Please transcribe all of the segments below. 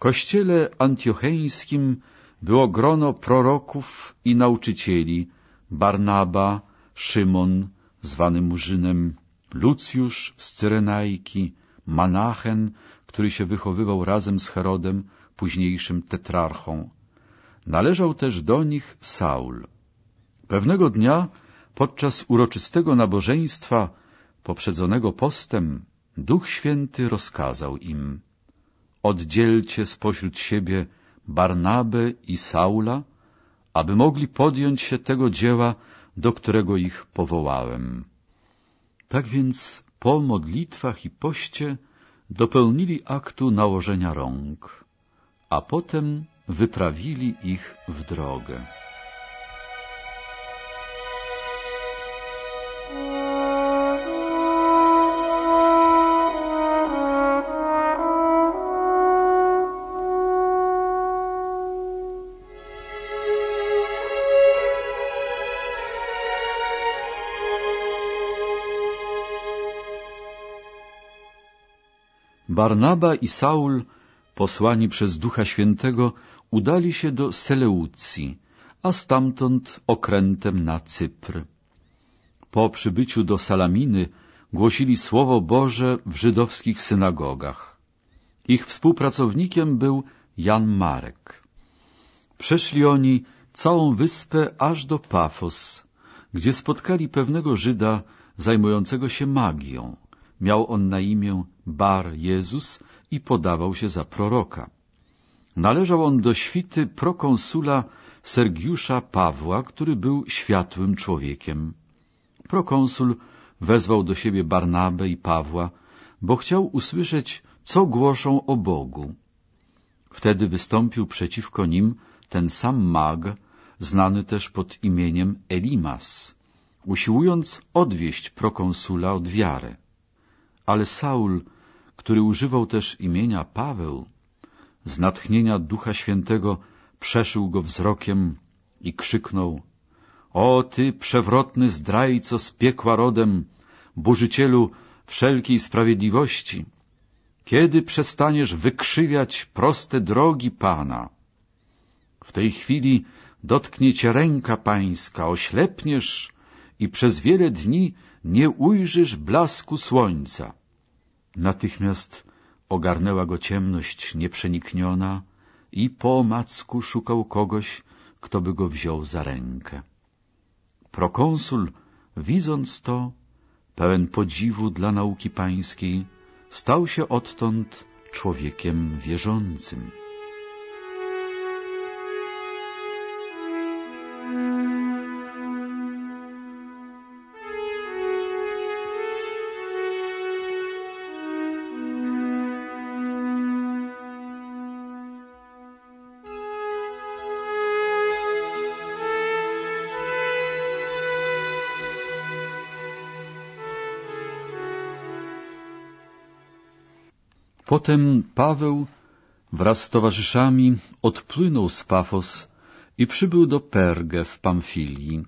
kościele antiocheńskim było grono proroków i nauczycieli Barnaba, Szymon, zwany Murzynem, Lucjusz z Cyrenajki, Manachen, który się wychowywał razem z Herodem, późniejszym tetrarchą. Należał też do nich Saul. Pewnego dnia, podczas uroczystego nabożeństwa, poprzedzonego postem, Duch Święty rozkazał im Oddzielcie spośród siebie Barnabę i Saula, aby mogli podjąć się tego dzieła, do którego ich powołałem. Tak więc po modlitwach i poście dopełnili aktu nałożenia rąk, a potem wyprawili ich w drogę. Barnaba i Saul, posłani przez Ducha Świętego, udali się do Seleucji, a stamtąd okrętem na Cypr. Po przybyciu do Salaminy głosili Słowo Boże w żydowskich synagogach. Ich współpracownikiem był Jan Marek. Przeszli oni całą wyspę aż do Pafos, gdzie spotkali pewnego Żyda zajmującego się magią. Miał on na imię Bar Jezus i podawał się za proroka. Należał on do świty prokonsula Sergiusza Pawła, który był światłym człowiekiem. Prokonsul wezwał do siebie Barnabę i Pawła, bo chciał usłyszeć, co głoszą o Bogu. Wtedy wystąpił przeciwko nim ten sam mag, znany też pod imieniem Elimas, usiłując odwieść prokonsula od wiary. Ale Saul, który używał też imienia Paweł, z natchnienia Ducha Świętego przeszył go wzrokiem i krzyknął O ty, przewrotny zdrajco z piekła rodem, burzycielu wszelkiej sprawiedliwości, kiedy przestaniesz wykrzywiać proste drogi Pana? W tej chwili dotknie cię ręka pańska, oślepniesz i przez wiele dni nie ujrzysz blasku słońca. Natychmiast ogarnęła go ciemność nieprzenikniona i po macku szukał kogoś, kto by go wziął za rękę. Prokonsul, widząc to, pełen podziwu dla nauki pańskiej, stał się odtąd człowiekiem wierzącym. Potem Paweł wraz z towarzyszami odpłynął z Pafos i przybył do Pergę w Pamfilii.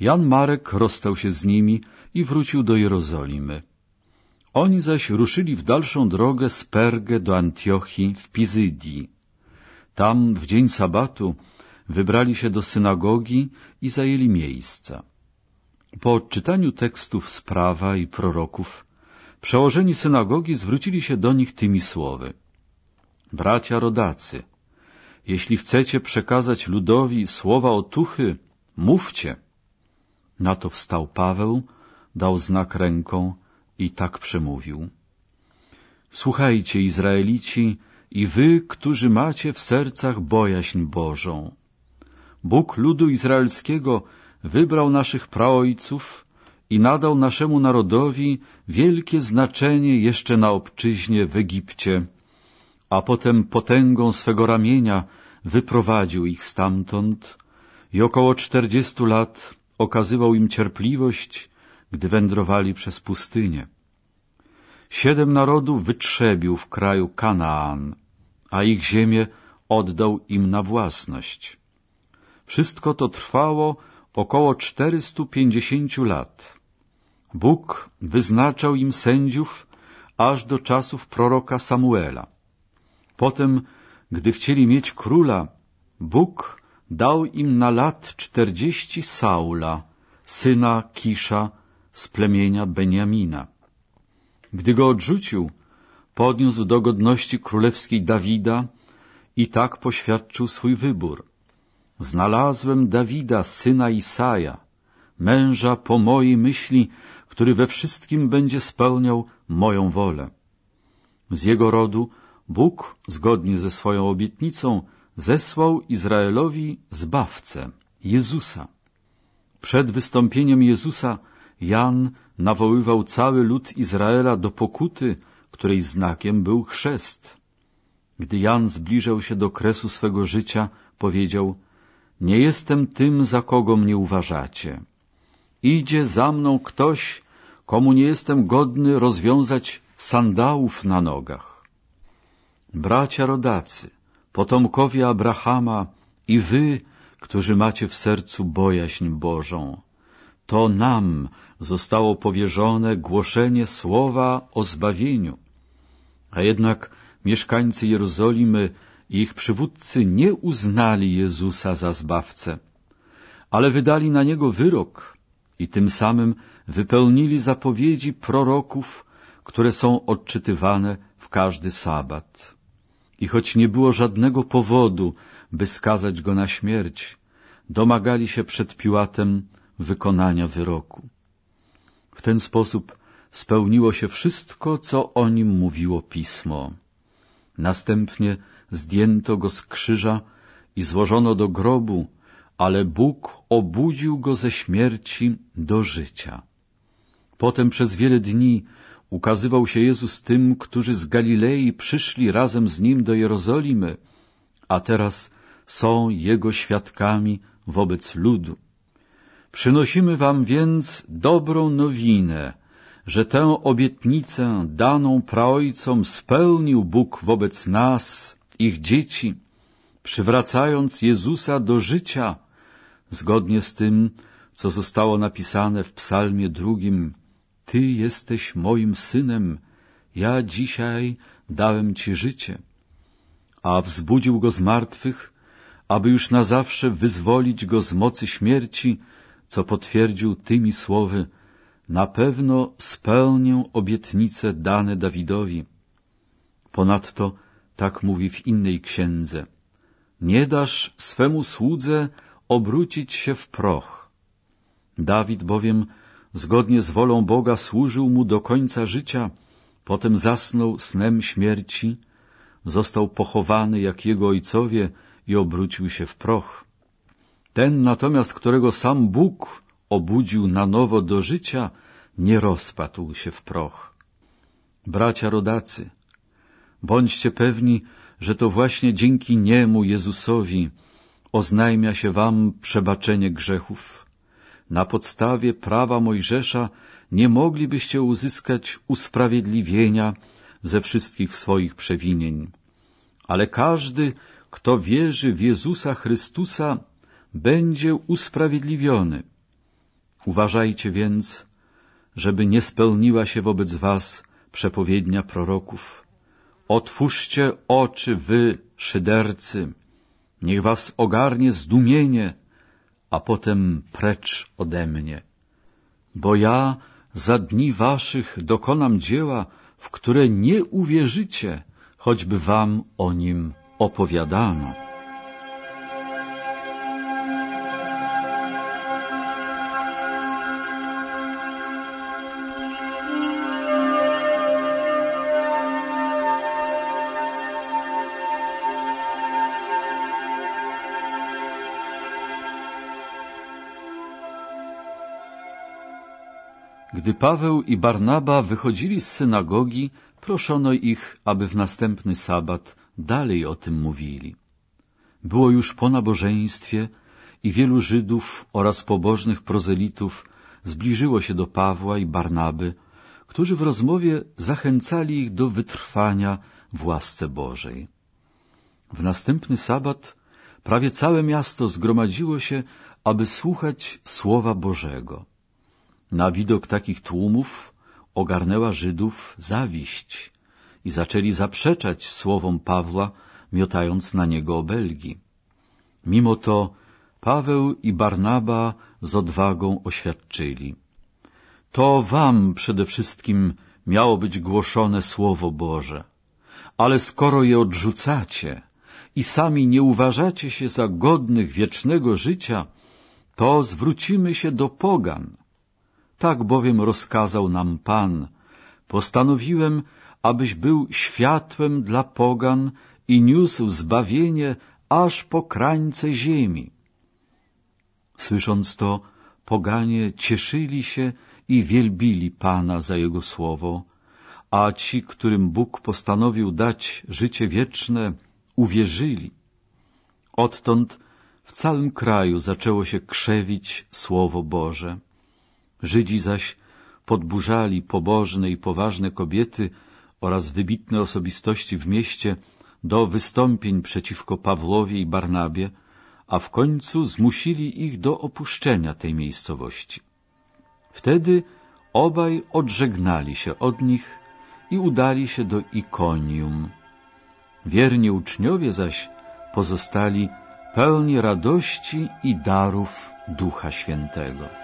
Jan Marek rozstał się z nimi i wrócił do Jerozolimy. Oni zaś ruszyli w dalszą drogę z Pergę do Antiochii w Pizydii. Tam w dzień sabatu wybrali się do synagogi i zajęli miejsca. Po odczytaniu tekstów z prawa i proroków Przełożeni synagogi zwrócili się do nich tymi słowy. Bracia rodacy, jeśli chcecie przekazać ludowi słowa otuchy, mówcie. Na to wstał Paweł, dał znak ręką i tak przemówił. Słuchajcie, Izraelici, i wy, którzy macie w sercach bojaźń Bożą. Bóg ludu izraelskiego wybrał naszych praojców i nadał naszemu narodowi wielkie znaczenie jeszcze na obczyźnie w Egipcie, a potem potęgą swego ramienia wyprowadził ich stamtąd i około czterdziestu lat okazywał im cierpliwość, gdy wędrowali przez pustynię. Siedem narodów wytrzebił w kraju Kanaan, a ich ziemię oddał im na własność. Wszystko to trwało około 450 lat. Bóg wyznaczał im sędziów aż do czasów proroka Samuela. Potem Gdy chcieli mieć króla, Bóg dał im na lat czterdzieści Saula, syna Kisza z plemienia Beniamina. Gdy go odrzucił, podniósł do godności królewskiej Dawida i tak poświadczył swój wybór. Znalazłem Dawida, syna Isaja, męża po mojej myśli, który we wszystkim będzie spełniał moją wolę. Z jego rodu Bóg, zgodnie ze swoją obietnicą, zesłał Izraelowi Zbawcę, Jezusa. Przed wystąpieniem Jezusa Jan nawoływał cały lud Izraela do pokuty, której znakiem był chrzest. Gdy Jan zbliżał się do kresu swego życia, powiedział Nie jestem tym, za kogo mnie uważacie. Idzie za mną ktoś, komu nie jestem godny rozwiązać sandałów na nogach. Bracia rodacy, potomkowie Abrahama i wy, którzy macie w sercu bojaźń Bożą, to nam zostało powierzone głoszenie słowa o zbawieniu. A jednak mieszkańcy Jerozolimy i ich przywódcy nie uznali Jezusa za zbawcę, ale wydali na Niego wyrok i tym samym wypełnili zapowiedzi proroków, które są odczytywane w każdy sabat. I choć nie było żadnego powodu, by skazać go na śmierć, domagali się przed Piłatem wykonania wyroku. W ten sposób spełniło się wszystko, co o nim mówiło Pismo. Następnie zdjęto go z krzyża i złożono do grobu, ale Bóg obudził go ze śmierci do życia. Potem przez wiele dni ukazywał się Jezus tym, którzy z Galilei przyszli razem z Nim do Jerozolimy, a teraz są Jego świadkami wobec ludu. Przynosimy wam więc dobrą nowinę, że tę obietnicę daną praojcom spełnił Bóg wobec nas, ich dzieci, przywracając Jezusa do życia, zgodnie z tym, co zostało napisane w psalmie drugim. Ty jesteś moim synem, ja dzisiaj dałem Ci życie. A wzbudził go z martwych, aby już na zawsze wyzwolić go z mocy śmierci, co potwierdził tymi słowy na pewno spełnię obietnice dane Dawidowi. Ponadto tak mówi w innej księdze. Nie dasz swemu słudze obrócić się w proch. Dawid bowiem zgodnie z wolą Boga służył mu do końca życia, potem zasnął snem śmierci, został pochowany jak jego ojcowie i obrócił się w proch. Ten natomiast, którego sam Bóg obudził na nowo do życia, nie rozpadł się w proch. Bracia rodacy, bądźcie pewni, że to właśnie dzięki Niemu, Jezusowi, oznajmia się wam przebaczenie grzechów. Na podstawie prawa Mojżesza nie moglibyście uzyskać usprawiedliwienia ze wszystkich swoich przewinień. Ale każdy, kto wierzy w Jezusa Chrystusa, będzie usprawiedliwiony. Uważajcie więc, żeby nie spełniła się wobec was przepowiednia proroków. Otwórzcie oczy, wy, szydercy, niech was ogarnie zdumienie, a potem precz ode mnie. Bo ja za dni waszych dokonam dzieła, w które nie uwierzycie, choćby wam o nim opowiadano. Gdy Paweł i Barnaba wychodzili z synagogi, proszono ich, aby w następny sabat dalej o tym mówili. Było już po nabożeństwie i wielu Żydów oraz pobożnych prozelitów zbliżyło się do Pawła i Barnaby, którzy w rozmowie zachęcali ich do wytrwania w łasce Bożej. W następny sabat prawie całe miasto zgromadziło się, aby słuchać Słowa Bożego. Na widok takich tłumów ogarnęła Żydów zawiść i zaczęli zaprzeczać słowom Pawła, miotając na niego obelgi. Mimo to Paweł i Barnaba z odwagą oświadczyli. To wam przede wszystkim miało być głoszone Słowo Boże, ale skoro je odrzucacie i sami nie uważacie się za godnych wiecznego życia, to zwrócimy się do pogan. Tak bowiem rozkazał nam Pan. Postanowiłem, abyś był światłem dla pogan i niósł zbawienie aż po krańce ziemi. Słysząc to, poganie cieszyli się i wielbili Pana za Jego słowo, a ci, którym Bóg postanowił dać życie wieczne, uwierzyli. Odtąd w całym kraju zaczęło się krzewić Słowo Boże. Żydzi zaś podburzali pobożne i poważne kobiety oraz wybitne osobistości w mieście do wystąpień przeciwko Pawłowi i Barnabie, a w końcu zmusili ich do opuszczenia tej miejscowości. Wtedy obaj odżegnali się od nich i udali się do Ikonium. Wierni uczniowie zaś pozostali pełni radości i darów Ducha Świętego.